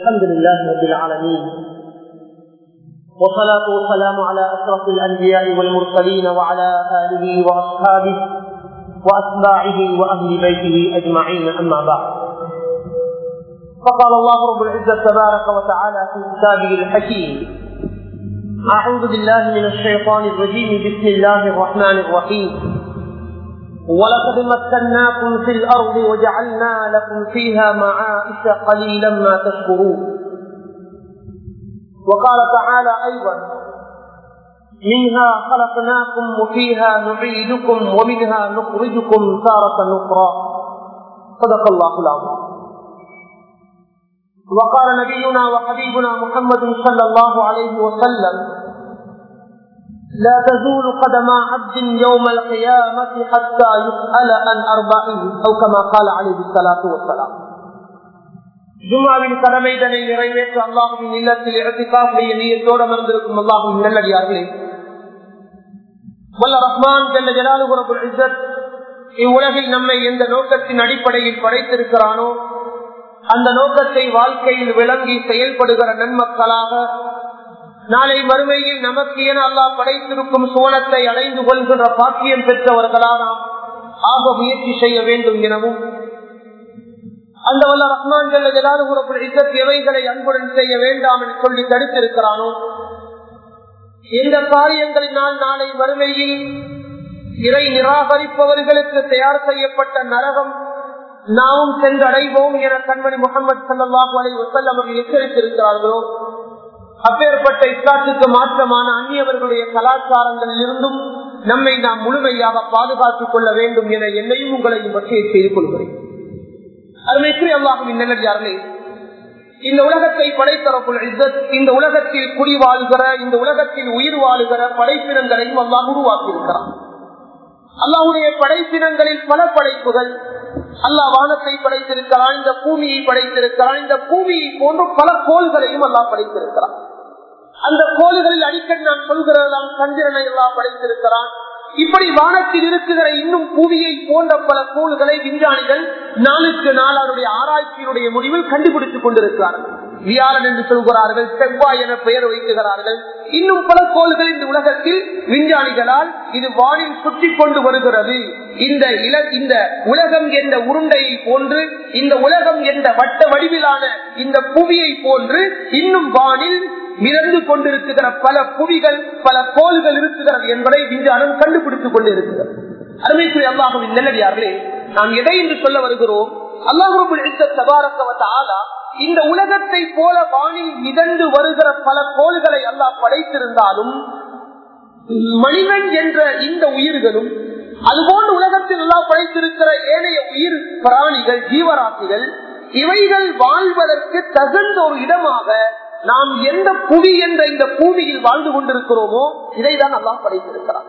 الحمد لله رب العالمين. والصلاة والسلام على أشرف الأنبياء والمرسلين وعلى آله وأصحابه وأتباعه وأهل بيته أجمعين أما بعد. فقال الله رب العزة تبارك وتعالى في كتابه الحكيم أعوذ بالله من الشيطان الرجيم بسم الله الرحمن الرحيم. ولقد مكناكم في الأرض وجعلنا لكم فيها معائش قليلا ما تشكرون. وقال تعالى أيضا منها خلقناكم وفيها نعيدكم ومنها نخرجكم تارة أخرى. صدق الله العظيم. وقال نبينا وحبيبنا محمد صلى الله عليه وسلم لا تزول قدم عبد يوم القيامة حتى يسأل عن أربعين أو كما قال عليه الصلاة والسلام ஜும்மாவின் கடமைதனை நிறைவேற்ற அல்லாஹுவின் இல்லத்தில் இடத்திற்காக நீயத்தோடு அமர்ந்திருக்கும் அல்லாஹுவின் நல்லடியார்களே வல்ல ரஹ்மான் ஜல்ல ஜலாலுகுரபுல் இஸ்ஸத் இவ்வுலகில் நம்மை எந்த நோக்கத்தின் அடிப்படையில் படைத்திருக்கிறானோ அந்த நோக்கத்தை வாழ்க்கையில் விளங்கி செயல்படுகிற நன்மக்களாக நாளை மறுமையில் நமக்கு என அல்லாஹ் படைத்திருக்கும் சோனத்தை அடைந்து கொள்கின்ற பாக்கியம் பெற்றவர்களா நாம் ஆக முயற்சி செய்ய வேண்டும் எனவும் அந்த வல்ல ரஹ்மான்கள் ஏதாவது எவைகளை அன்புடன் செய்ய வேண்டாம் என்று சொல்லி தடுத்திருக்கிறானோ? எந்த காரியங்களினால் நாளை வறுமையில் இறை நிராகரிப்பவர்களுக்கு தயார் செய்யப்பட்ட நரகம் நாமும் சென்றடைவோம் என கண்மணி முகமது சல்லாஹூ அலை வசல் அவர்கள் எச்சரித்திருக்கிறார்களோ? அப்பேற்பட்ட இஸ்லாத்துக்கு மாற்றமான அந்நியவர்களுடைய கலாச்சாரங்களில் இருந்தும் நம்மை நாம் முழுமையாக பாதுகாத்துக் கொள்ள வேண்டும் என என்னையும் உங்களையும் பற்றி செய்து கொள்கிறேன். அருமைக்குரிய அல்லாஹுவின் நல்லடியார்களே இந்த உலகத்தை படைத்தரப்புள் இந்த உலகத்தில் குடி வாழ்கிற இந்த உலகத்தில் உயிர் வாழுகிற படைப்பினங்களையும் அல்லாஹ் உருவாக்கியிருக்கிறான். அல்லாஹுடைய படைப்பினங்களில் பல படைப்புகள் அல்லாஹ் வானத்தை படைத்திருக்கிறான் இந்த பூமியை படைத்திருக்கிறான் இந்த பூமியை போன்று பல கோள்களையும் அல்லாஹ் படைத்திருக்கிறான். அந்த கோள்களில் அடிக்கடி நான் சொல்கிறதாம் சந்திரனை எல்லாம் படைத்திருக்கிறான். இப்படி வானத்தில் இருக்குகிற இன்னும் பூவியை போன்ற பல கோள்களை விஞ்ஞானிகள் நாளுக்கு நாள் அவருடைய ஆராய்ச்சியினுடைய முடிவில் கண்டுபிடித்துக் கொண்டிருக்கிறார்கள். வியாழன் என்று சொல்கிறார்கள் செவ்வாய் என பெயர் வைக்குகிறார்கள் இன்னும் பல கோள்கள் இந்த உலகத்தில் விஞ்ஞானிகளால் இது வானில் சுற்றி கொண்டு வருகிறது. இந்த இல இந்த உலகம் என்ற உருண்டையை போன்று இந்த உலகம் என்ற வட்ட வடிவிலான இந்த புவியை போன்று இன்னும் வானில் மிதந்து கொண்டிருக்கிற பல புவிகள் பல கோள்கள் இருக்கிறது என்பதை விஞ்ஞானம் கண்டுபிடித்துக் கொண்டிருக்கிறது. அருமைக்குரிய அல்லாஹுவின் நல்லடியார்களே நாம் எதை என்று சொல்ல வருகிறோம்? அல்லாஹு இந்த உலகத்தை போல வானில் மிதந்து வருகிற பல கோள்களை அல்லாஹ் படைத்திருந்தாலும் மனிதன் என்ற இந்த உயிர்களும் அதுபோன்று உலகத்தில் எல்லாம் படைத்திருக்கிற ஏனைய உயிர் பிராணிகள் ஜீவராசிகள் இவைகள் வாழ்வதற்கு தகுந்த ஒரு இடமாக நாம் எந்த புவி என்ற இந்த பூமியில் வாழ்ந்து கொண்டிருக்கிறோமோ இதைதான் அல்லாஹ் படைத்திருக்கிறார்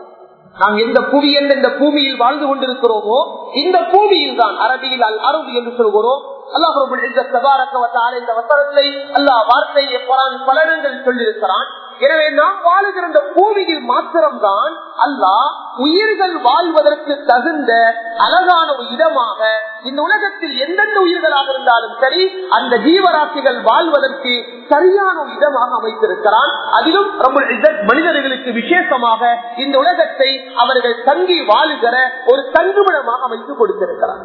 நாம் எந்த புவி என்ற இந்த பூமியில் வாழ்ந்து கொண்டிருக்கிறோமோ இந்த பூமியில் தான் அரபியில் அல் அரபு என்று சொல்கிறோம். அல்லாஹ் இந்த வசனத்தை அல்லாஹ் வார்த்தையை பலனங்கள் சொல்லியிருக்கிறான். எனவே நாம் வாழுகிற இந்த பூமியில் மாத்திரம்தான் அல்லாஹ் உயிர்கள் வாழ்வதற்கு தகுந்த அழகான ஒரு இடமாக இந்த உலகத்தில் எந்தெந்த உயிர்களாக இருந்தாலும் சரி அந்த ஜீவராசிகள் வாழ்வதற்கு சரியான இடமாக அமைத்திருக்கிறான். அதிலும் மனிதர்களுக்கு விசேஷமாக இந்த உலகத்தை அவர்கள் தங்கி வாழுகிற ஒரு தங்குமிடமாக அமைத்து கொடுத்திருக்கிறார்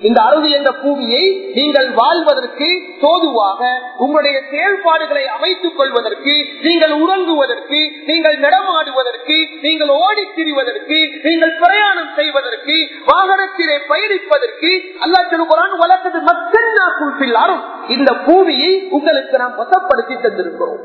இந்த அருவி என்ற பூமியை நீங்கள் வாழ்வதற்கு தோதுவாக உங்களுடைய செயல்பாடுகளை அமைத்துக் கொள்வதற்கு நீங்கள் உறங்குவதற்கு நீங்கள் நடமாடுவதற்கு நீங்கள் ஓடி திரிவதற்கு நீங்கள் பிரயாணம் செய்வதற்கு வாகனத்திலே பயணிப்பதற்கு அல்லா திருக்குறான் வளர்த்தது மக்கள் குறிப்பில்லாரும் இந்த பூமியை உங்களுக்கு நாம் வசப்படுத்தி தந்திருக்கிறோம்.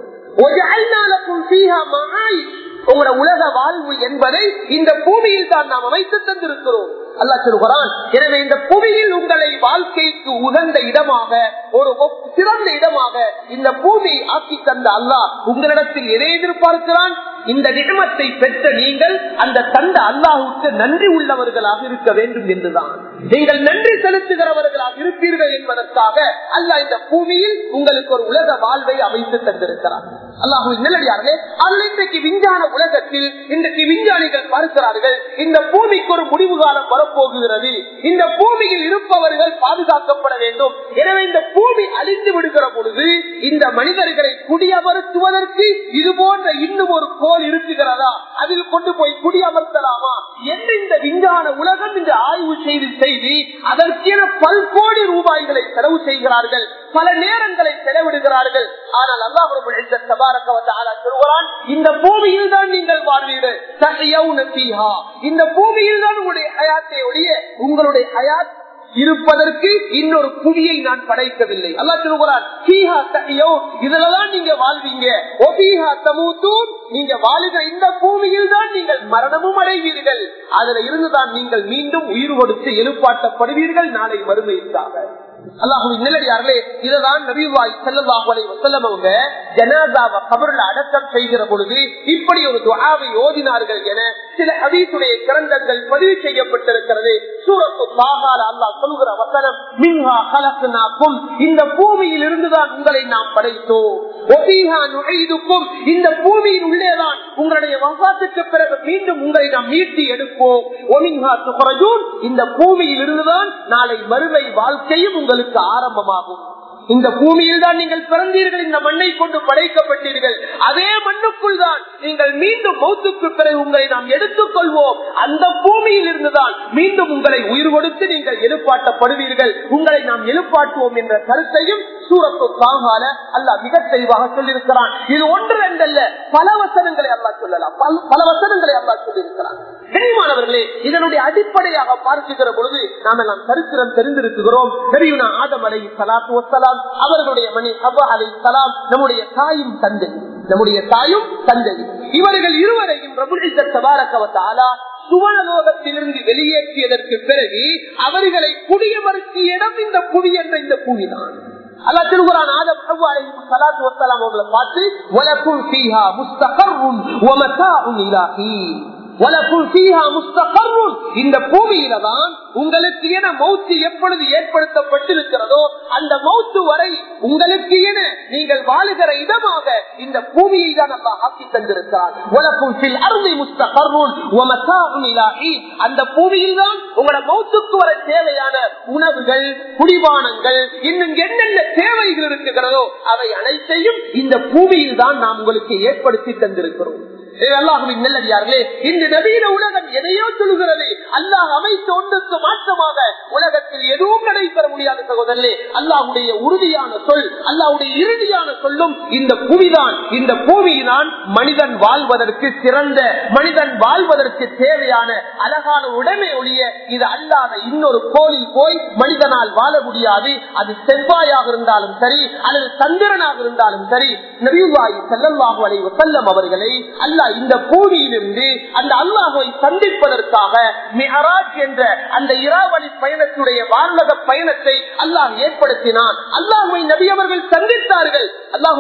உங்களோட உலக வாழ்வு என்பதை இந்த பூமியில் தான் நாம் அமைத்து தந்திருக்கிறோம். அல்லா சொல்கிறான் எனவே இந்த புவியில் உங்களை வாழ்க்கைக்கு உகந்த இடமாக ஒரு சிறந்த இடமாக இந்த பூமியை ஆக்கி தந்த அல்லாஹ் உங்களிடத்தில் எதை எதிர்பார்க்கிறான்? இந்த நியமத்தை பெற்ற நீங்கள் அந்த தந்த அல்லாஹுக்கு நன்றி உள்ளவர்களாக இருக்க வேண்டும் என்றுதான். நீங்கள் நன்றி செலுத்துகிறவர்களாக இருப்பீர்கள் என்பதற்காக அல்லாஹ் இந்த பூமியில் உங்களுக்கு ஒரு உலக வாழ்வை அமைத்து தந்திருக்கிறார். அல்லாஹு நிலடியார்களே அதில் இன்றைக்கு விஞ்ஞான உலகத்தில் இன்றைக்கு விஞ்ஞானிகள் பார்க்கிறார்கள் இந்த பூமிக்கு ஒரு முடிவு காலம் வரப்போகுகிறது இந்த பூமியில் இருப்பவர்கள் பாதுகாக்கப்பட வேண்டும். எனவே இந்த பூமி அழிந்து விடுகிற பொழுது இந்த மனிதர்களை குடியமர்த்துவதற்கு இது போன்ற இன்னும் ஒரு கோல் இருக்குகிறதா? அதில் கொண்டு போய் குடியமர்த்தலாமா? என்று இந்த விஞ்ஞான உலகம் இந்த ஆய்வு செய்து செய்து அதற்கென பல்கோடி ரூபாய்களை செலவு செய்கிறார்கள். பல நேரங்களை செலவிடுகிறார்கள். ஆனால் அல்லாஹ் சொல்கிறான் இந்த பூமியில் தான் நீங்கள் வாழ்வீடு. இந்த பூமியில் தான் உங்களுடைய ஹயாத்தை ஒழிய உங்களுடைய ஹயாத் இருப்பதற்கு இன்னொரு புவியை நான் படைக்கவில்லை. அல்லா சொல்லுகிறான் இதுலதான் நீங்க வாழ்வீங்க. நீங்க வாழுகிற இந்த பூமியில் தான் நீங்கள் மரணமும் அடைவீர்கள். அதுல இருந்துதான் நீங்கள் மீண்டும் உயிர் கொடுத்து எழுப்பாட்டப்படுவீர்கள். நாளை மறுமைக்காக. அல்லாஹுவின் நிலடியார்களே இதுதான் நபிவாய் ஜனாதாவை அடக்கம் செய்கிற பொழுது இப்படி ஒரு துவாவை ஓதினார்கள் என சில ஹதீசுடைய கிரந்தங்கள் பதிவு செய்யப்பட்டிருக்கிறது. சூரத்து பாகால சொல்கிற வசனம் மின்ஹா கலக்குனாக்கும் இந்த பூமியில் இருந்துதான் உங்களை நாம் படைத்தோம். நுழைதுக்கும் இந்த பூமியின் உள்ளேதான் உங்களுடைய வசாத்துக்கு பிறகு மீண்டும் உங்களை நாம் மீட்டி எடுப்போம். இந்த பூமியில் இருந்துதான் நாளை மறுமை வாழ்க்கையும் உங்களுக்கு ஆரம்பமாகும். இந்த பூமியில் தான் நீங்கள் பிறந்தீர்கள் இந்த மண்ணை கொண்டு படைக்கப்பட்டீர்கள். அதே மண்ணுக்குள் தான் நீங்கள் மீண்டும் மௌத்துக்கு பிறகு உங்களை நாம் எடுத்துக் கொள்வோம் அந்த பூமியில் இருந்துதான் மீண்டும் உங்களை உயிர் கொடுத்து நீங்கள் எழுப்பாட்டப்படுவீர்கள். உங்களை நாம் எழுப்பாட்டுவோம் என்ற கருத்தையும் சூரத்து தாங்கால அல்ல மிக தெளிவாக சொல்லியிருக்கிறான். இது ஒன்று ரெண்டல்ல பல வசனங்களை அல்லா சொல்லலாம். பல வசனங்களை அல்லா சொல்லியிருக்கிறான். கனிமானவர்களே இதனுடைய அடிப்படையாக பார்க்குகிற பொழுது நாம் எல்லாம் சரித்திரம் தெரிந்திருக்கிறோம். தெரியும் ஆதம் அலை சலாத்து சலாம் அவர்களுடைய மணி ஹவ்வா அலை சலாம் நம்முடைய தாயும் தந்தை. நம்முடைய தாயும் தந்தை. இவர்கள் இருவரையும் பிரபுத்தபாரக்கவத்தாலா சுவனலோகத்திலிருந்து வெளியேற்றியதற்கு பிறகு அவர்களை குடியமர்த்திய இடம் இந்த புவி என்ற இந்த புவிதான் அல்லா திருகுறான் ஆதம் சலாத்து வசலாம் அவர்களை பார்த்து வலக்கும் இந்த பூமியில தான் உங்களுக்கு என மௌத்து எப்பொழுது ஏற்படுத்தப்பட்டிருக்கிறதோ அந்த மௌத்து வரை உங்களுக்கு என நீங்கள் வாழுகிற இடமாக இந்த பூமியை தான் நம்ம ஆக்கி தந்திருக்கிறார் அந்த பூமியில் தான் உங்களோட மௌத்துக்கு வர தேவையான உணவுகள் குடிபானங்கள் இன்னும் என்னென்ன தேவைகள் இருக்கிறதோ அவை அனைத்தையும் இந்த பூமியில் தான் நாம் உங்களுக்கு ஏற்படுத்தி தந்திருக்கிறோம். அல்லாஹுவின் நல்லடியார்களே இந்த நவீன உலகம் எதையோ சொல்கிறது அல்லாஹ் அமைத்த ஒன்றுக்கு மாற்றமாக உலகத்தில் எதுவும் நடைபெற முடியாத சகோதரே அல்லாஹுடைய உறுதியான சொல் அல்லாஹுடைய இறுதியான சொல்லும் இந்த புவிதான். இந்த பூமியினால் மனிதன் வாழ்வதற்கு சிறந்த மனிதன் வாழ்வதற்கு தேவையான அழகான உடைமை ஒழிய இது அல்லாத இன்னொரு கோழி போய் மனிதனால் வாழ முடியாது. அது செவ்வாயாக இருந்தாலும் சரி அல்லது சந்திரனாக இருந்தாலும் சரி நபிவாய் செல்லல்லாஹு அலைவ செல்லம் அவர்களை அல்ல இந்த பூமியிலிருந்து அந்த அல்லாஹை சந்திப்பதற்காக மிஹராஜ் என்ற அந்த இராவளி பயணத்துடைய வானக பயணத்தை அல்லாஹ் ஏற்படுத்தினான். அல்லாஹை நபி அவர்கள் சந்தித்தார்கள். அல்லாஹு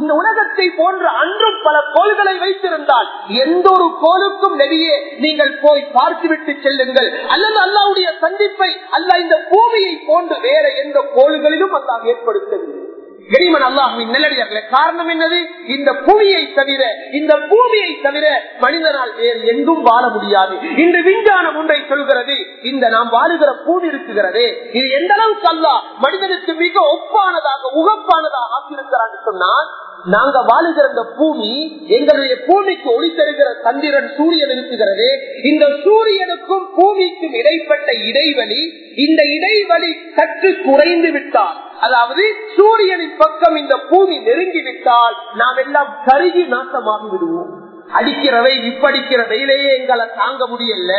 இந்த உலகத்தை போன்ற அன்றும் பல கோள்களை வைத்திருந்தால் எந்த ஒரு கோளுக்கும் நெறியே நீங்கள் போய் பார்த்துவிட்டு செல்லுங்கள். அல்லது அல்லாவுடைய சந்திப்பை அல்ல இந்த பூமியை போன்று வேற எந்த கோள்களிலும் அல்லாஹ் ஏற்படுத்தவில்லை. கரிமன் அல்லாஹுவின் நல்லடியார்களே காரணம் என்னது? இந்த புவியை தவிர இந்த பூமியை தவிர மனிதனால் வேறு எங்கும் வாழ முடியாது. இன்று விஞ்ஞானம் ஒன்றை சொல்கிறது இந்த நாம் வாழுகிற பூமி இருக்குகிறதே. இது எந்த அளவுக்கு அல்லா மனிதனுக்கு மிக ஒப்பானதாக உகப்பானதாக ஆக்கியிருக்கிறான் சொன்னால் நாங்க வாழுகிற இந்த பூமி எங்களுடைய பூமிக்கு ஒளி தருகிற சந்திரன் சூரியன் இருக்குகிறது இந்த சூரியனுக்கும் பூமிக்கும் இடைப்பட்ட இடைவெளி இந்த இடைவெளி சற்று குறைந்து விட்டால் அதாவது சூரியனின் பக்கம் இந்த பூமி நெருங்கி விட்டால் நாம் எல்லாம் கருகி நாசமாகி விடுவோம். அடிக்கிறவை இப்படிக்கிற வெயிலையே எங்களை தாங்க முடியல.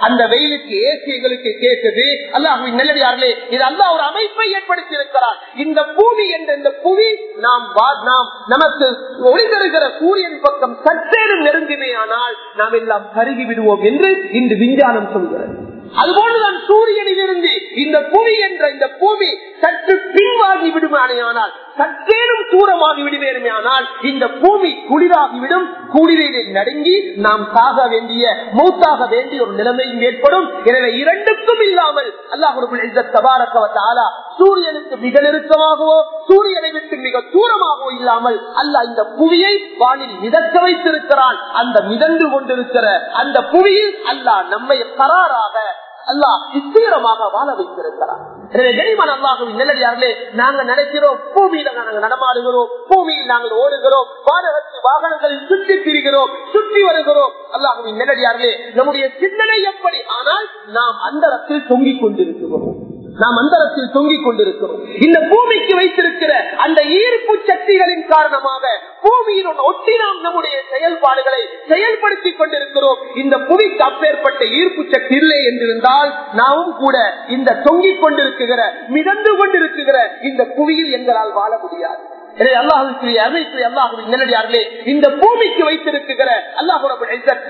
அந்த வெயிலுக்கு ஏசி எங்களுக்கு கேட்டது அல்லாஹுவின் நல்லடியார்களே இது அல்லா ஒரு அமைப்பை ஏற்படுத்தி இருக்கிறார் இந்த பூமி என்ற இந்த புவி நாம் நாம் நமக்கு ஒளிதருகிற சூரியன் பக்கம் சற்றேனும் நெருங்குமே ஆனால் நாம் எல்லாம் கருகி விடுவோம் என்று இன்று விஞ்ஞானம் சொல்கிறது. அதுபோலதான் சூரியனில் இருந்து இந்த புவி என்ற இந்த பூமி சற்று பின்வாங்கி விடுமானேயானால் சற்றேனும் தூரமாகி விடுவேருமே ஆனால் இந்த பூமி குளிராகிவிடும். குளிரிலே நடுங்கி நாம் சாக வேண்டிய மூத்தாக வேண்டிய ஒரு நிலைமையும் ஏற்படும். எனவே இரண்டுக்கும் இல்லாமல் அல்லாஹ் சூரியனுக்கு மிக நெருக்கமாகவோ சூரியனை விட்டு மிக தூரமாகவோ இல்லாமல் அல்லாஹ் இந்த புவியை வானில் மிதக்க வைத்திருக்கிறான். அந்த மிதந்து கொண்டிருக்கிற அந்த புவியில் அல்லாஹ் நம்மை கராராக அல்லாஹ் தீவிரமாக வாழ வைத்திருக்கிறார். நல்லடியார்களே நாங்க நடக்கிறோம் பூமியில நாங்கள் நடமாடுகிறோம் பூமியில் நாங்கள் ஓடுகிறோம் வானகத்து வாகனங்களில் சுற்றி திரிகிறோம் சுற்றி வருகிறோம். அல்லாஹுவின் நல்லடியார்களே நம்முடைய சிந்தனை எப்படி? ஆனால் நாம் அந்த இடத்தில் தொங்கிக் கொண்டிருக்கிறோம். நாம் அந்தரத்தில் தொங்கிக் கொண்டிருக்கிறோம். இந்த பூமிக்கு வைத்திருக்கிற அந்த ஈர்ப்பு சக்திகளின் காரணமாக பூமியில் ஒட்டி நாம் நம்முடைய செயல்பாடுகளை செயல்படுத்திக் கொண்டிருக்கிறோம். இந்த புவிக்கு அப்பேற்பட்ட ஈர்ப்பு சக்தி இல்லை என்றிருந்தால் நாமும் கூட இந்த தொங்கிக் கொண்டிருக்கிற மிதந்து கொண்டிருக்கிற இந்த புவியில் எங்களால் வாழ முடியாது. இந்த பூமிக்கு வைத்திருக்கிற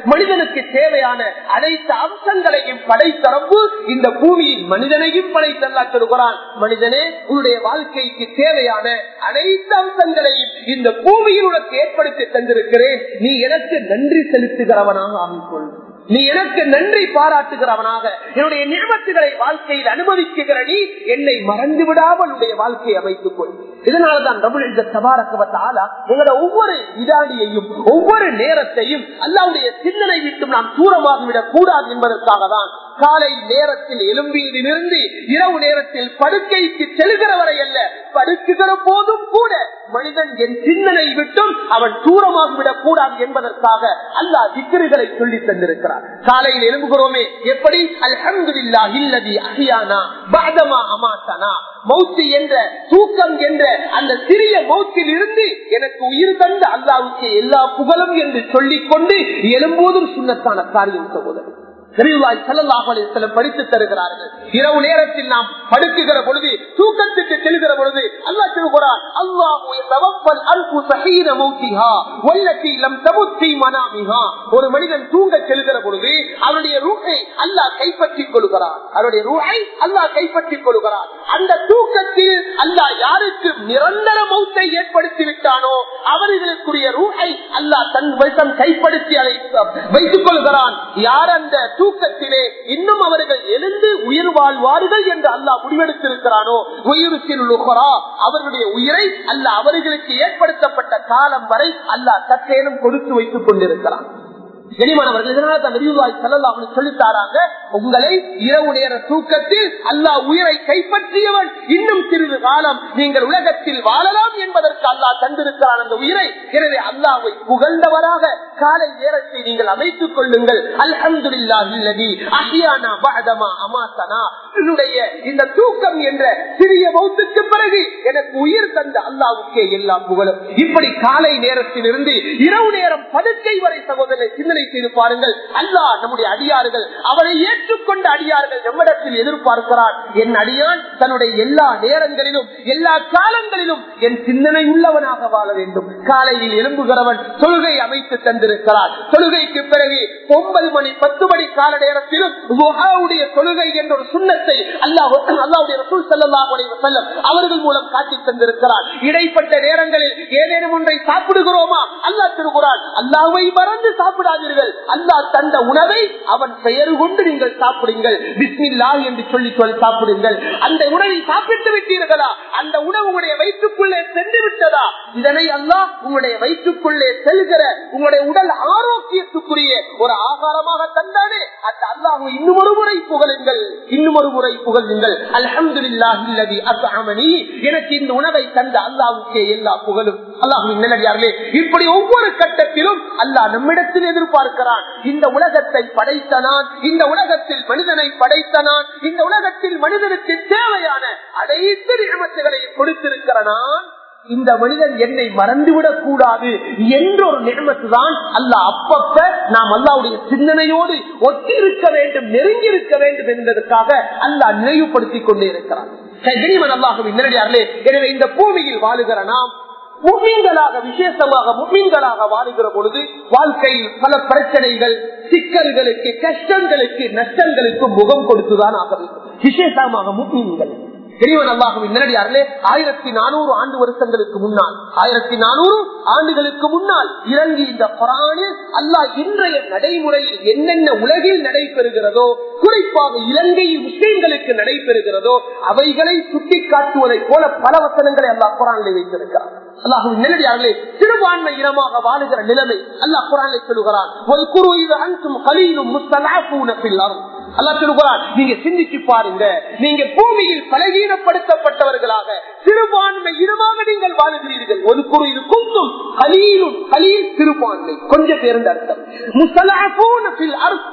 மனிதனுக்கு தேவையான அனைத்து அம்சங்களையும் படைத்தரப்பு இந்த பூமியில் மனிதனையும் படைத்தல்லா சொல்கிறான் மனிதனே உன்னுடைய வாழ்க்கைக்கு தேவையான அனைத்து அம்சங்களையும் இந்த பூமியில் உனக்கு ஏற்படுத்தி தந்திருக்கிறேன். நீ எனக்கு நன்றி செலுத்துகிறவனாக ஆகிக்கொள். நீ எனக்கு நன்றி பாராட்டுகிறவனாக என்னுடைய நியமத்துகளை வாழ்க்கையில் அனுபவிக்குகிற நீ என்னை மறந்து விடாமல் வாழ்க்கையை அமைத்துக் கொள். இதனால்தான் இந்த தபாரக்கவத்தாலா எங்களோட ஒவ்வொரு இதாடியையும் ஒவ்வொரு நேரத்தையும் அல்லாவுடைய சிந்தனை விட்டு நாம் தூரமாகிவிடக் கூடாது என்பதற்காக தான் காலை நேரத்தில் எலும்பியிலிருந்து இரவு நேரத்தில் படுக்கைக்கு செல்கிற வரை அல்ல. படுக்குகிற போதும் கூட மனிதன் என் சிந்தனை விட்டும் அவன் தூரமாகிவிடக் கூடாது என்பதற்காக அல்லாஹ் திக்கிரிகளை சொல்லி தந்திருக்கிறார் காலையில் எழும்புகிறோமே எப்படி? அல்ஹம்துல்லா இல்லதி அஹியானா பாதமா அமாத்தனா. மௌத்து என்ற தூக்கம் என்ற அந்த சிறிய மௌத்தில் இருந்து எனக்கு உயிர் தந்த அல்லாவுக்கு எல்லா புகழும் என்று சொல்லிக் கொண்டு எழும்போதும் சுண்ணத்தான காரியம் சகோதரர். படித்து தருகிறார்கள். இரவு நேரத்தில் நாம் படுக்குகிற பொழுது தூக்கத்துக்கு செல்கிற பொழுது அல்லா சொல்கிறார் ஒரு மனிதன் தூங்க செல்கிற பொழுது அவருடைய ரூஹை அல்லாஹ் கைப்பற்றிக் கொள்கிறார் அவருடைய ரூஹை அல்லாஹ் கைப்பற்றிக் கொள்கிறார் அந்த தூக்கத்தில் அல்லாஹ் யாருக்கு நிரந்தர மௌத்தை ஏற்படுத்தி விட்டானோ அவர்களுக்குரிய ரூஹை அல்லாஹ் தன் வசம் கைப்படுத்தி அதை வைத்துக் கொள்கிறான் யார் அந்த தூக்கத்திலே இன்னும் அவர்கள் எழுந்து உயிர் வாழ்வார்கள் என்று அல்லாஹ் முடிவெடுத்திருக்கிறானோ உயிருக்கில் அவர்களுடைய உயிரை அல்ல அவர்களுக்கு ஏற்படுத்தப்பட்ட காலம் வரை அல்லாஹ் சற்றேனும் கொடுத்து வைத்துக் கொண்டிருக்கிறான். கனிமானவர்கள் இதனால நபியுல்லாய் செல்லல்லா அவனுக்கு சொல்லித்தாராங்க உங்களை இரவு நேர தூக்கத்தில் அல்லாஹ் உயிரை கைப்பற்றியவன் இன்னும் சிறிது காலம் நீங்கள் உலகத்தில் வாழலாம் என்பதற்கு அல்லாஹ் தந்திருக்கிறான் அந்த உயிரை. எனவே அல்லாவை புகழ்ந்தவராக காலை நேரத்தை நீங்கள் அமைத்துக் கொள்ளுங்கள். என்னுடைய இந்த தூக்கம் என்ற சிறிய மௌத்துக்கு பிறகு எனக்கு உயிர் தந்த அல்லாவுக்கே எல்லாம் புகழும். இப்படி காலை நேரத்தில் இருந்து இரவு நேரம் படுக்கை வரை சகோதரனை சிந்தனை செய்து பாருங்கள். அல்லா நம்முடைய அடியார்கள் அவரை ஏற்றுக்கொண்ட அடியார்கள் நம்மிடத்தில் எதிர்பார்க்கிறார்? என் அடியான் தன்னுடைய எல்லா நேரங்களிலும் எல்லா காலங்களிலும் என் சிந்தனை உள்ளவனாக வாழ வேண்டும். காலையில் எழும்புகிறவன் தொழுகை அமைத்து தந்திருக்கிறார். தொழுகைக்கு பிறகு ஒன்பது மணி பத்து மணி கால நேரத்திலும் தொழுகை என்ற ஒரு சுண்ணத்தை அல்லாஹ் அல்லாவுடைய ரசூல் சல்லாஹ் செல்லம் அவர்கள் மூலம் காட்டி தந்திருக்கிறார். இடைப்பட்ட நேரங்களில் ஏதேனும் ஒன்றை சாப்பிடுகிறோமா? அல்லாஹ் திருக்குறான் அல்லாவை மறந்து சாப்பிடாதீர்கள் அல்லா தந்த உணவை அவன் பெயர் கொண்டு நீங்கள் சாப்பிடுங்கள். பிஸ்மில்லா என்று சொல்லி சொல்லி சாப்பிடுங்கள். அந்த உணவை சாப்பிட்டு விட்டீர்களா? அந்த உணவு உங்களுடைய வயிற்றுக்குள்ளே சென்று விட்டதா? இதனை அல்லா உங்களுடைய வயிற்றுக்குள்ளே செல்கிற உங்களுடைய உடல் ஆரோக்கியத்துக்குரிய ஒரு ஆகாரமாக தந்தானே. அந்த அல்லாஹ் இன்னும் ஒரு முறை புகழுங்கள். இன்னும் ஒரு முறை புகழுங்கள். அல்ஹம்துலில்லாஹி அஸ்அமனி. எனக்கு இந்த உணவை தந்த அல்லாவுக்கே எல்லா புகழும். அல்லாஹ்வின் நல்லடியார்களே இப்படி ஒவ்வொரு கட்டத்திலும் அல்லாஹ் நம்மிடத்தில் பார்க்கிறான் இந்த உலகத்தை படைத்தனான். இந்த உலகத்தில் மனிதனை படைத்தனான். இந்த உலகத்தில் மனிதனுக்கு தேவையான அனைத்து நியமத்துகளை கொடுத்திருக்கிறனான். இந்த மனிதன் என்னை மறந்துவிடக் கூடாது என்ற ஒரு நியமத்து தான் அல்ல அப்பப்ப நாம் அல்லாவுடைய சிந்தனையோடு ஒட்டி இருக்க வேண்டும் நெருங்கி இருக்க வேண்டும் என்பதற்காக அல்லாஹ் நினைவுபடுத்திக் கொண்டே இருக்கிறான். அல்லாஹுவின் நேரடியார்களே எனவே இந்த பூமியில் வாழுகிற நாம் முமீன்களாக விசேஷமாக முமீன்களாக வாழுகிற பொழுது வாழ்க்கையில் பல பிரச்சனைகள் சிக்கல்களுக்கு கஷ்டங்களுக்கு நஷ்டங்களுக்கு முகம் கொடுத்துதான் ஆக வேண்டும். விசேஷமாக முமீன்கள் தெரியவன் அல்லாஹுவின் நேரடியார்களே ஆயிரத்தி நானூறு ஆண்டு வருஷங்களுக்கு முன்னால் ஆயிரத்தி நானூறு ஆண்டுகளுக்கு முன்னால் இறங்கி இந்த குரானில் அல்லாஹ் இன்றைய நடைமுறையில் என்னென்ன உலகில் நடைபெறுகிறதோ குறிப்பாக இலங்கையில் முஸ்லீம்களுக்கு நடைபெறுகிறதோ அவைகளை சுட்டி காட்டுவதை போல பல வசனங்களை அல்லாஹ் குரானில் வைத்திருக்கிறார் அல்லாஹுவின் நேரடியார்களே சிறுபான்மை இனமாக வாழுகிற நிலைமை அல்லாஹ் குரானை சொல்லுகிறார் ஒரு குரு இது அன்சும் கலீலும் அல்லா சொல்லுகிறான் நீங்க சிந்திச்சு பாருங்க. நீங்க பூமியில் பலகீனப்படுத்தப்பட்டவர்களாக சிறுபான்மை இனமாக நீங்கள் வாழ்கிறீர்கள். ஒரு குரு இது குந்தும் கலீலும் கலீல் சிறுபான்மை. கொஞ்சம் பேருந்து அர்த்தம்.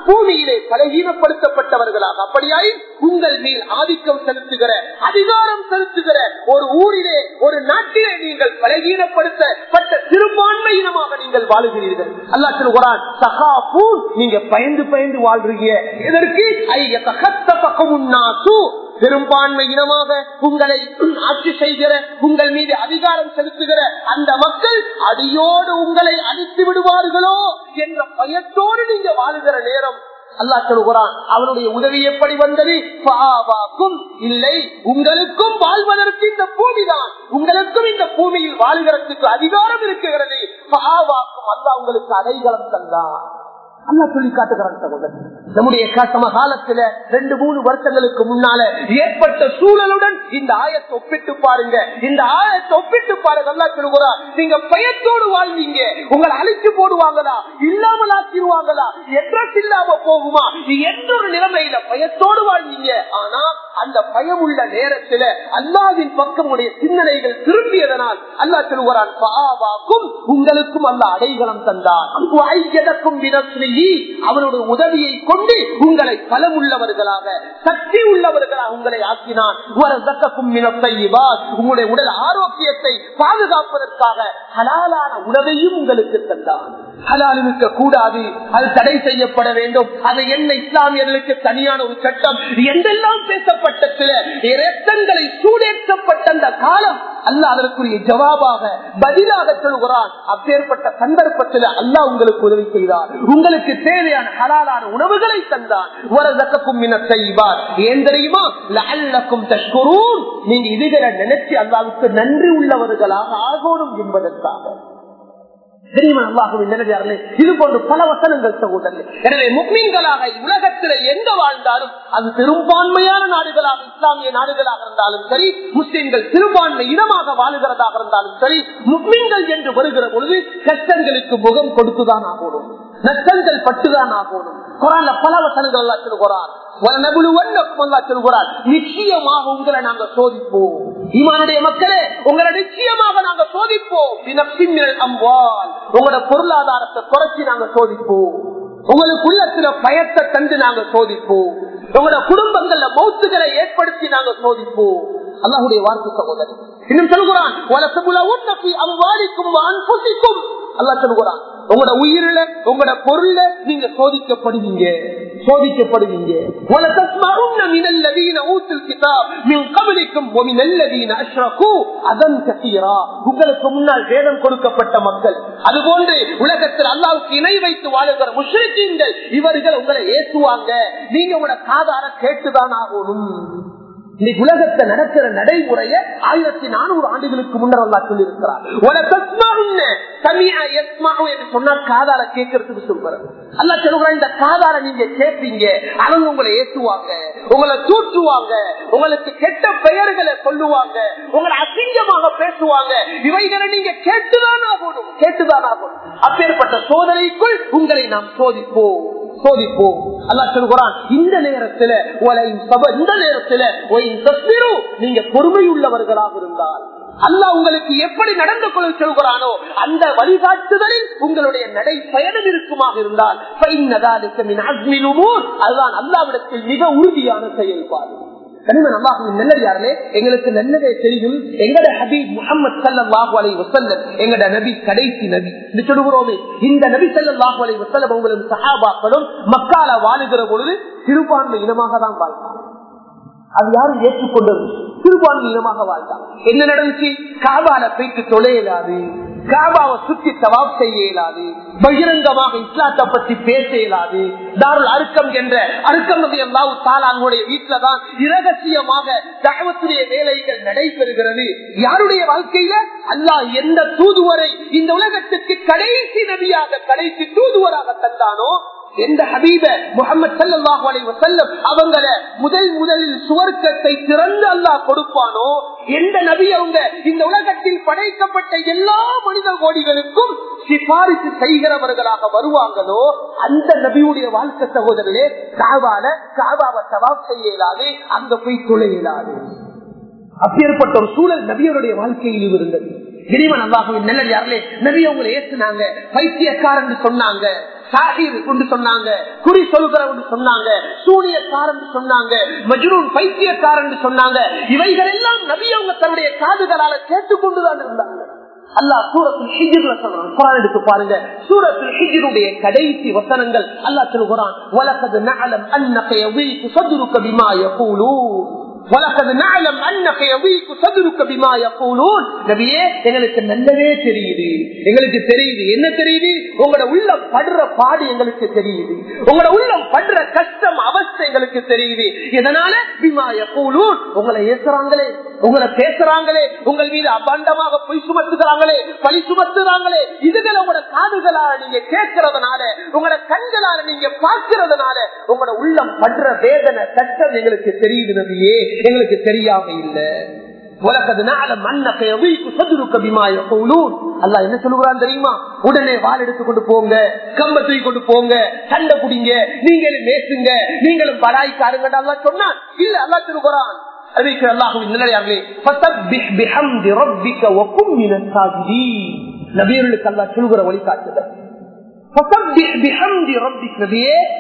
பூமியிலே பலகீனப்படுத்தப்பட்டவர்களாக. அப்படியாய் உங்கள் மேல் ஆதிக்கம் செலுத்துகிற அதிகாரம் செலுத்துகிற ஒரு ஊரிலே ஒரு நாட்டிலே நீங்கள் பலகீனப்படுத்தப்பட்ட சிறுபான்மை இனமாக நீங்கள் வாழுகிறீர்கள். அல்லா சொல்லுகிறான் சகாபூ நீங்க பயந்து பயந்து வாழ்றீங்க. இதற்கு பெரும்பான்மை இனமாக உங்களை ஆட்சி செய்கிற உங்கள் மீது அதிகாரம் செலுத்துகிற அந்த மக்கள் அடியோடு உங்களை அழித்து விடுவார்களோ என்ற பயத்தோடு நீங்க வாழுகிற நேரம். அல்லா சொல்கிறான் அவனுடைய உதவி எப்படி வந்தது? பாவாக்கும் இல்லை உங்களுக்கும் வாழ்வதற்கு இந்த பூமிதான். உங்களுக்கும் இந்த பூமியில் வாழ்கிறதுக்கு அதிகாரம் இருக்கிறது. பாவாக்கும் அல்லா உங்களுக்கு அடைகலம் தந்தான். அல்லா சொல்லி காட்டுகிறான் சகோதரன் நம்முடைய சமகாலத்துல ரெண்டு மூணு வருஷங்களுக்கு முன்னால ஏற்பட்ட சூழலுடன் இந்த ஆயத்தை ஒப்பிட்டு பாருங்க. இந்த ஆயத்தை ஒப்பிட்டு பாருங்க. அல்லா சொல்லுகிறார் நீங்க பயத்தோடு வாழ்வீங்க. உங்களை அழிச்சு போடுவாங்களா? இல்லாமல் ஆக்கிடுவாங்களா? எட்ரஸ் இல்லாம போகுமா? என்ற ஒரு நிலைமையில பயத்தோடு வாழ்வீங்க. ஆனா அந்த பயம் உள்ள நேரத்துல அல்லாவின் பக்கம் உடைய சிந்தனைகள் திரும்பியதனால் அல்லா சொல்லுகிறான் பாவாக்கும் உங்களுக்கும் அல்ல அடைகலம் தந்தார். அவனுடைய உதவியை கொண்டு உங்களை பலம் உள்ளவர்களாக சக்தி உள்ளவர்களாக உங்களை ஆக்கினான் உங்களுடைய உடல் ஆரோக்கியத்தை பாதுகாப்பதற்காக ஹலாலான உணவையும் உங்களுக்கு தந்தான். ஹலால் இருக்க கூடாது அது தடை செய்யப்பட வேண்டும். அதை என்ன இஸ்லாமியர்களுக்கு தனியான ஒரு சட்டம்? எந்தெல்லாம் பேசப்பட சில இரத்தங்களை சூடேற்றப்பட்ட அந்த காலம் அல்ல அதற்குரிய ஜவாபாக பதிலாக சொல்கிறான் அப்பேற்பட்ட சந்தர்ப்பத்தில் அல்லாஹ் உங்களுக்கு உதவி செய்தார். உங்களுக்கு தேவையான ஹலாலான உணவுகளை தந்தார். தந்தான் செய்வார் ஏன் தெரியுமா? அல்லக்கும் தஷ்குரூன். நீங்க இதுகளை நினைச்சு அல்லாவுக்கு நன்றி உள்ளவர்களாக ஆகணும் என்பதற்காக. இது போன்ற பல வசனங்கள் சகோதரர்கள். எனவே முக்மீன்களாக உலகத்தில் எங்க வாழ்ந்தாலும் அது பெரும்பான்மையான நாடுகளாக இஸ்லாமிய நாடுகளாக இருந்தாலும் சரி முஸ்லிம்கள் சிறுபான்மை இனமாக வாழுகிறதாக இருந்தாலும் சரி முக்மீன்கள் என்று வருகிற பொழுது கஷ்டங்களுக்கு முகம் கொடுத்துதான் ஆகணும். நஷ்டங்கள் பட்டுதான் ஆகணும் குரான்ல பல வசனங்கள் எல்லாம் சொல்கிறார் நிச்சயமாக உங்களை நாங்க சோதிப்போம். ஈமானுடைய மக்களே உங்களை நிச்சயமாக நாங்க சோதிப்போம். அம்பால் உங்களோட பொருளாதாரத்தை குறைச்சி நாங்க சோதிப்போம். உங்களுக்கு உள்ளத்துல பயத்தை தந்து நாங்க சோதிப்போம். உங்களோட குடும்பங்கள்ல மௌத்துகளை ஏற்படுத்தி நாங்க சோதிப்போம். அல்லாஹுடைய வார்த்தை சகோதரி இன்னும் சொல்கிறான் அல்லா சொல்கிறான் உங்களோட உயிரில உங்களோட பொருள்ல நீங்க சோதிக்கப்படுவீங்க சோதிக்கப்படுவீங்க. உங்களுக்கு முன்னால் வேதம் கொடுக்கப்பட்ட மக்கள் அதுபோன்று உலகத்தில் அல்லாவுக்கு இணை வைத்து வாழுகிற முஸ்லிம்கள் இவர்கள் உங்களை ஏற்றுவாங்க நீங்க உங்களோட காதார கேட்டுதான் ஆகணும் இன்னைக்கு உலகத்தை நடக்கிற நடைமுறைய ஆயிரத்தி நானூறு ஆண்டுகளுக்கு முன்னர் அல்லா சொல்லியிருக்கிறார் சொன்னால் காதார கேட்கறதுக்கு சொல்றாரு அல்ல சொல்லுகிறார் இந்த காதார நீங்க கேட்பீங்க அவங்க உங்களை ஏற்றுவாங்க உங்களை தூற்றுவாங்க உங்களுக்கு கெட்ட பெயர்களை சொல்லுவாங்க உங்களை அசிங்கமாக பேசுவாங்க. இவைகளை நீங்க கேட்டுதான் ஆகணும் கேட்டுதான் ஆகணும் அப்பேற்பட்ட சோதனைக்குள் உங்களை நாம் சோதிப்போம். சோதிப்போம். அல்லா சொல்கிறான் இந்த நேரத்துல இந்த நேரத்துல நீங்க பொறுமை உள்ளவர்களாக இருந்தால் அல்லா உங்களுக்கு எப்படி நடந்து கொள்ள சொல்கிறானோ அந்த வழிகாட்டுதலில் உங்களுடைய நடை பயணம் இருக்குமாக இருந்தால் அதுதான் அல்லாவிடத்தில் மிக உறுதியான செயல்பாடு. கனிமன் அல்லாஹுவின் நல்லடியாரே எங்களுக்கு நல்லதே தெரியும். எங்கட ஹபீப் முகமது சல்லாஹு அலை வசல்லம் எங்கட நபி கடைசி நபி. இது சொல்லுகிறோமே இந்த நபி சல்லாஹு அலை வசல்லம் உங்களும் சகாபாக்களும் மக்கால வாழுகிற பொழுது சிறுபான்மை இனமாக தான் வாழ்ந்தார். அது யாரும் ஏற்றுக்கொண்டது சிறுபான்மை இனமாக வாழ்ந்தார். என்ன நடந்துச்சு? காபால போயிட்டு தொலையலாது. காபாவை சுத்தி தவாப் செய்ய இயலாது பகிரங்கமாக இஸ்லாத்தை பற்றி பேச இயலாது. தாருள் அருக்கம் என்ற அருக்கம் அல்லாஹு தாலாங்களுடைய வீட்டுலதான் இரகசியமாக தகவத்துடைய வேலைகள் நடைபெறுகிறது. யாருடைய வாழ்க்கையில? அல்லாஹ் எந்த தூதுவரை இந்த உலகத்துக்கு கடைசி நபியாக கடைசி தூதுவராக தந்தானோ எந்த ஹபீப முகமது சல்லாஹு அலி வசல்லம் அவங்கள முதல் முதலில் சுவர்க்கத்தை திறந்து அல்லாஹ் கொடுப்பானோ எந்த நபி அவங்க இந்த உலகத்தில் படைக்கப்பட்ட எல்லா மனித கோடிகளுக்கும் சிபாரிசு செய்கிறவர்களாக வருவாங்களோ அந்த நபியுடைய வாழ்க்கை சகோதரர்களே காவால காவாவை சவாப் செய்ய இயலாது அங்க போய் துளை இயலாது. அப்பேற்பட்ட ஒரு சூழல் நபியருடைய வாழ்க்கையில் இருந்தது. இறைவன் அல்லாஹுவின் நல்ல யாரிலே நபி அவங்களை ஏற்றுனாங்க பைத்தியக்காரன் சொன்னாங்க. சாஹிர் சொன்னாங்க குறி சொல்கிறவன் சொன்னாங்க சூனியக்காரன் சொன்னாங்க மஜ்ரூன் பைத்தியக்காரன் சொன்னாங்க. இவைகள் எல்லாம் நபி அவங்க தன்னுடைய காதுகளால கேட்டுக்கொண்டுதான் இருந்தாங்க. அல்லாஹ் சூரத்தில் ஹிஜிர்ல சொல்றான். குரான் எடுத்து பாருங்க. சூரத்தில் ஹிஜிருடைய கடைசி வசனங்கள். அல்லாஹ் சொல்கிறான் வலசது நகலம் அன்னக யதீகு சதுருக பிமா யகூலூன். வலக்கது எங்களுக்கு நல்லவே தெரியுது. எங்களுக்கு தெரியுது. என்ன தெரியுது? உங்களோட உள்ளம் படுற பாடு எங்களுக்கு தெரியுது. உங்களோட உள்ளம் படுற கஷ்டம் அவஸ்தை எங்களுக்கு தெரியுது. இதனால பிமாய யகூலூன். உங்களை ஏசுறாங்களே. உங்களை பேசுறாங்களே. உங்கள் மீது அபாண்டமாக பொய் சுமத்துகிறாங்களே. பழி சுமத்துறாங்களே இதுகளை உங்களோட காதுகளால நீங்க கேட்கறதுனால உங்களோட கண்களால நீங்க பார்க்கறதுனால உங்களோட உள்ளம் படுற வேதனை கஷ்டம் எங்களுக்கு தெரியுது நபியே. எங்களுக்கு தெரியாம இல்ல. என்ன சொல்லுகிறான் தெரியுமா? உடனே வால் எடுத்து கொண்டு போங்க கம்ப தூக்கி கொண்டு போங்க சண்டை குடிங்க நீங்களும் பேசுங்க நீங்களும் படாய்க்காருங்க அல்லா சொன்னான். இல்ல அல்லா சொல்லுகிறான். அதுக்கு அல்லாஹுவின் நிலையார்களே நபியர்களுக்கு அல்லா சொல்கிற வழிகாட்டுதல்.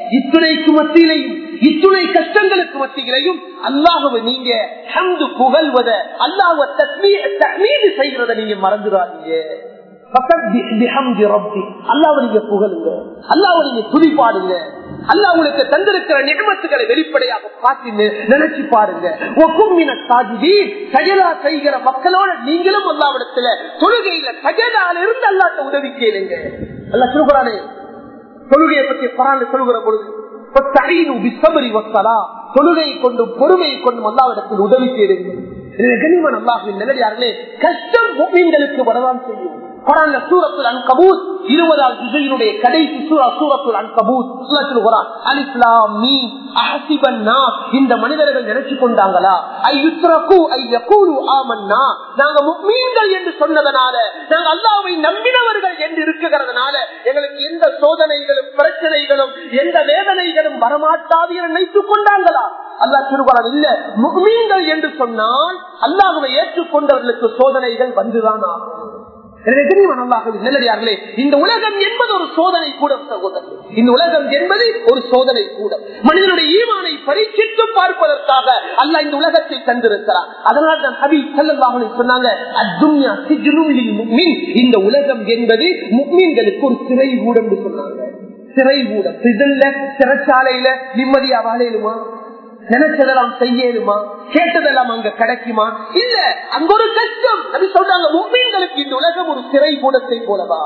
இத்துணைக்கு மத்தியிலையும் இத்துணை கஷ்டங்களுக்கு மத்தியிலையும் அல்லாஹுவை நீங்க ஹம்து புகழ்வத அல்லாஹுவ தஸ்மீது செய்கிறத நீங்க மறந்துடாதீங்க அல்லாவை தந்திருக்கிற நிகமத்துகளை வெளிப்படையாக பார்த்து நினைச்சு பாருங்க. சஜலா செய்கிற மக்களோட நீங்களும் அல்லாவிடத்துல தொழுகையில சஜலால இருந்து அல்லாட்ட உதவி கேளுங்க. அல்ல சொல்கிறானே தொழுகையை பற்றி பராண்டு சொல்கிற பொழுது தொழுகை கொண்டும் பொறுமையை கொண்டும் அல்லாவிடத்தில் உதவி செய்யுங்கள் கனிமன் அல்லாஹின் நிலையார்களே கஷ்டம் மீன்களுக்கு வரதான் செய்யும். குரான்ல சூரத்துல் அன்கபூத் இருபதாம் திசையினுடைய கடைசி சூரா சூரத்துல் அன்கபூத் சொல்லுகிறான் அலிஸ்லாம் மீ அஹசிபன் இந்த மனிதர்கள் நினைச்சு கொண்டாங்களா? ஐயுத்ரகு ஐயகூலு ஆமன்னா. நாங்க முக்மீன்கள் என்று சொன்னதனால நாங்க அல்லாவை நம்பினவர்கள் என்று இருக்குகிறதுனால எங்களுக்கு எந்த சோதனைகளும் பிரச்சனைகளும் எந்த வேதனைகளும் வரமாட்டாது என நினைத்துக் கொண்டாங்களா அல்லாஹ் திருவரம் இல்ல. முக்மீன்கள் என்று சொன்னால் அல்லாஹுவை ஏற்றுக்கொண்டவர்களுக்கு சோதனைகள் வந்துதான்? ஆகும் நல்லடியார்களே இந்த உலகம் என்பது ஒரு சோதனை கூட சகோதரர். இந்த உலகம் என்பது ஒரு சோதனை கூட. மனிதனுடைய ஈமானை பரீட்சித்து பார்ப்பதற்காக அல்ல இந்த உலகத்தை தந்திருக்கிறார். அதனால் தான் ஹபி செல்லவாக சொன்னாங்க இந்த உலகம் என்பது முக்மீன்களுக்கு ஒரு சிறை கூடம் சொன்னாங்க. சிறை ஊடம். சிறைச்சாலையில நிம்மதியா வாழையிலுமா நினைச்சதெல்லாம் செய்யணுமா? கேட்டதெல்லாம் அங்க கிடைக்குமா? இல்ல அங்க ஒரு கஷ்டம். அது சொல்றாங்க உண்மைங்களுக்கு இந்த உலகம் ஒரு சிறை கூடத்தை போலவா?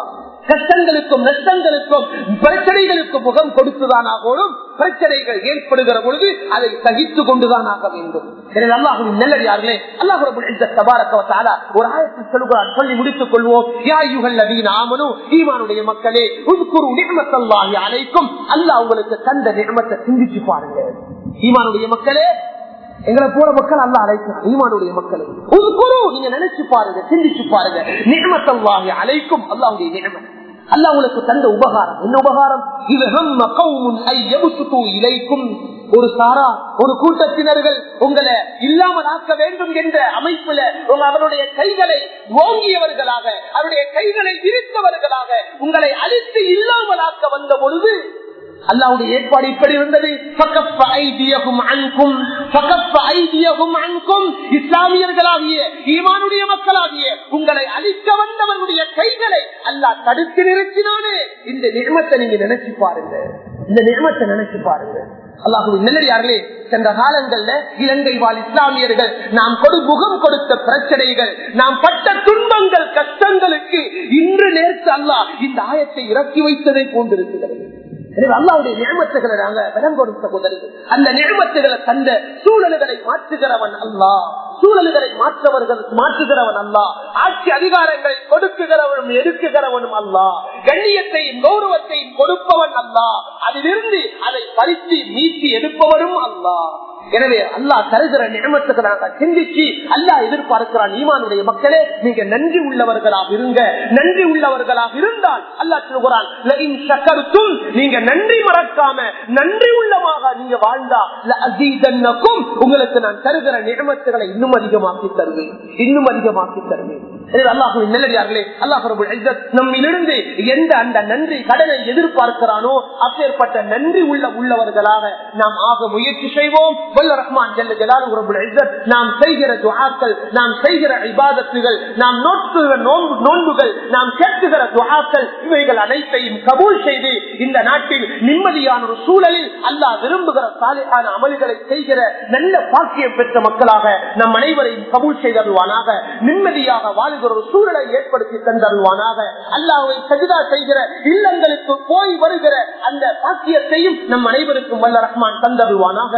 கஷ்டங்களுக்கும் நஷ்டங்களுக்கும் பிரச்சனைகளுக்கு முகம் கொடுத்துதான் ஆகணும் பிரச்சனைகள் ஏற்படுகிற பொழுது அதை சகித்து கொண்டுதான் ஆக வேண்டும். எனவே அல்லாஹுவின் நல்லடியார்களே அல்லாஹுரபுல் ஒரு ஆயிரத்தி சொல்கிறான் சொல்லி முடித்துக் கொள்வோம். யாயுகள் நவீன ஆமனும் ஈமானுடைய மக்களே உதுக்குரு நிகமத்தல்லாஹி அனைக்கும் அல்லாஹ் உங்களுக்கு தந்த நிகமத்தை சிந்திச்சு பாருங்க ஈமானுடைய மக்களே எங்களை போற மக்கள் அல்ல அழைக்கிறான். ஈமானுடைய மக்களே ஒரு நீங்க நினைச்சு பாருங்க சிந்திச்சு பாருங்க. நிகமத்தல்லாஹி அழைக்கும் அல்லாவுடைய நிகமன் அல்ல உங்களுக்கு தந்த உபகாரம். என்ன உபகாரம்? இலைக்கும். ஒரு சாரா ஒரு கூட்டத்தினர்கள் உங்களை இல்லாமல் ஆக்க வேண்டும் என்ற அமைப்புல அவருடைய கைகளை ஓங்கியவர்களாக அவருடைய கைகளை விரித்தவர்களாக உங்களை அழித்து இல்லாமல் ஆக்க வந்த பொழுது அல்லாவுடைய ஏற்பாடு இப்படி இருந்தது. அன்கும், இஸ்லாமியர்களாகிய ஈமானுடைய மக்களாகிய உங்களை அழிக்க வந்தவர்களுடைய கைகளை அல்லாஹ் தடுத்து நிறுத்தினானே. இந்த நிகமத்தை நீங்க நினைச்சு பாருங்க. இந்த நிகமத்தை நினைச்சு பாருங்க. அல்லாஹுவின் நல்லடியார்களே சென்ற காலங்கள்ல இலங்கை வாழ் இஸ்லாமியர்கள் நாம் கொடு முகம் கொடுத்த பிரச்சனைகள் நாம் பட்ட துன்பங்கள் கஷ்டங்களுக்கு இன்று நேர்த்து அல்லாஹ் இந்த ஆயத்தை இறக்கி வைத்ததை போன்றிருக்கிறது. எனவே அல்லாவுடைய நியமத்துகளை நாங்க விடம் கொடுத்த அந்த நியமத்துகளை தந்த சூழல்களை மாற்றுகிறவன் அல்லாஹ். சூழல்களை மாற்றவர்கள் மாற்றுகிறவன் அல்ல. ஆட்சி அதிகாரங்களை கொடுக்குகிறவனும் எடுக்குகிறவனும் அல்ல. கண்ணியத்தையும் கௌரவத்தையும் கொடுப்பவன் அல்ல. அதிலிருந்து அதை பறித்து மீட்டி எடுப்பவனும் அல்ல. எனவே அல்லாஹ் தருகிற நியமத்துக்கு நாங்கள் சிந்திச்சு அல்லாஹ் எதிர்பார்க்கிறான் ஈமானுடைய மக்களே நீங்க நன்றி உள்ளவர்களாக இருங்க. நன்றி உள்ளவர்களாக இருந்தால் அல்லாஹ் சொல்கிறான் நீங்க நன்றி மறக்காம நன்றி உள்ள நீங்க வாழ்ந்தா லஅஸீதன்னகும், உங்களுக்கு நான் தருகிற நியமத்துகளை இன்னும் அதிகமாக்கி தருவேன். இன்னும் அதிகமாக்கி தருவேன். அல்லாஹுவின் நல்லடியார்களே அல்லாஹ் நம்மிலிருந்து எந்த அந்த நன்றி கடனை எதிர்பார்க்கிறானோ அப்பேற்பட்ட நன்றி உள்ள உள்ளவர்களாக நாம் ஆக முயற்சி செய்வோம். வல்ல ரஹ்மான் ஜல்ல ஜலாலுரபுல் இஸ்ஸத் நாம் செய்கிற துஆக்கள் நாம் செய்கிற இபாதத்துகள் நாம் நோட்டுகிற நோன்பு நோன்புகள் நாம் கேட்குகிற துஆக்கள் இவைகள் அனைத்தையும் கபூல் செய்து இந்த நாட்டில் நிம்மதியான ஒரு சூழலில் அல்லாஹ் விரும்புகிற சாலையான அமல்களை செய்கிற நல்ல பாக்கியம் பெற்ற மக்களாக நம் அனைவரையும் கபூல் செய்தருவானாக நிம்மதியாக வாழுகிற ஒரு சூழலை ஏற்படுத்தி தந்தருவானாக அல்லாவை சஜிதா செய்கிற இல்லங்களுக்கு போய் வருகிற அந்த பாக்கியத்தையும் நம் அனைவருக்கும் வல்ல ரஹ்மான் தந்தருவானாக